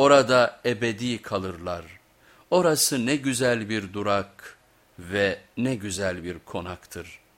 Orada ebedi kalırlar. Orası ne güzel bir durak ve ne güzel bir konaktır.''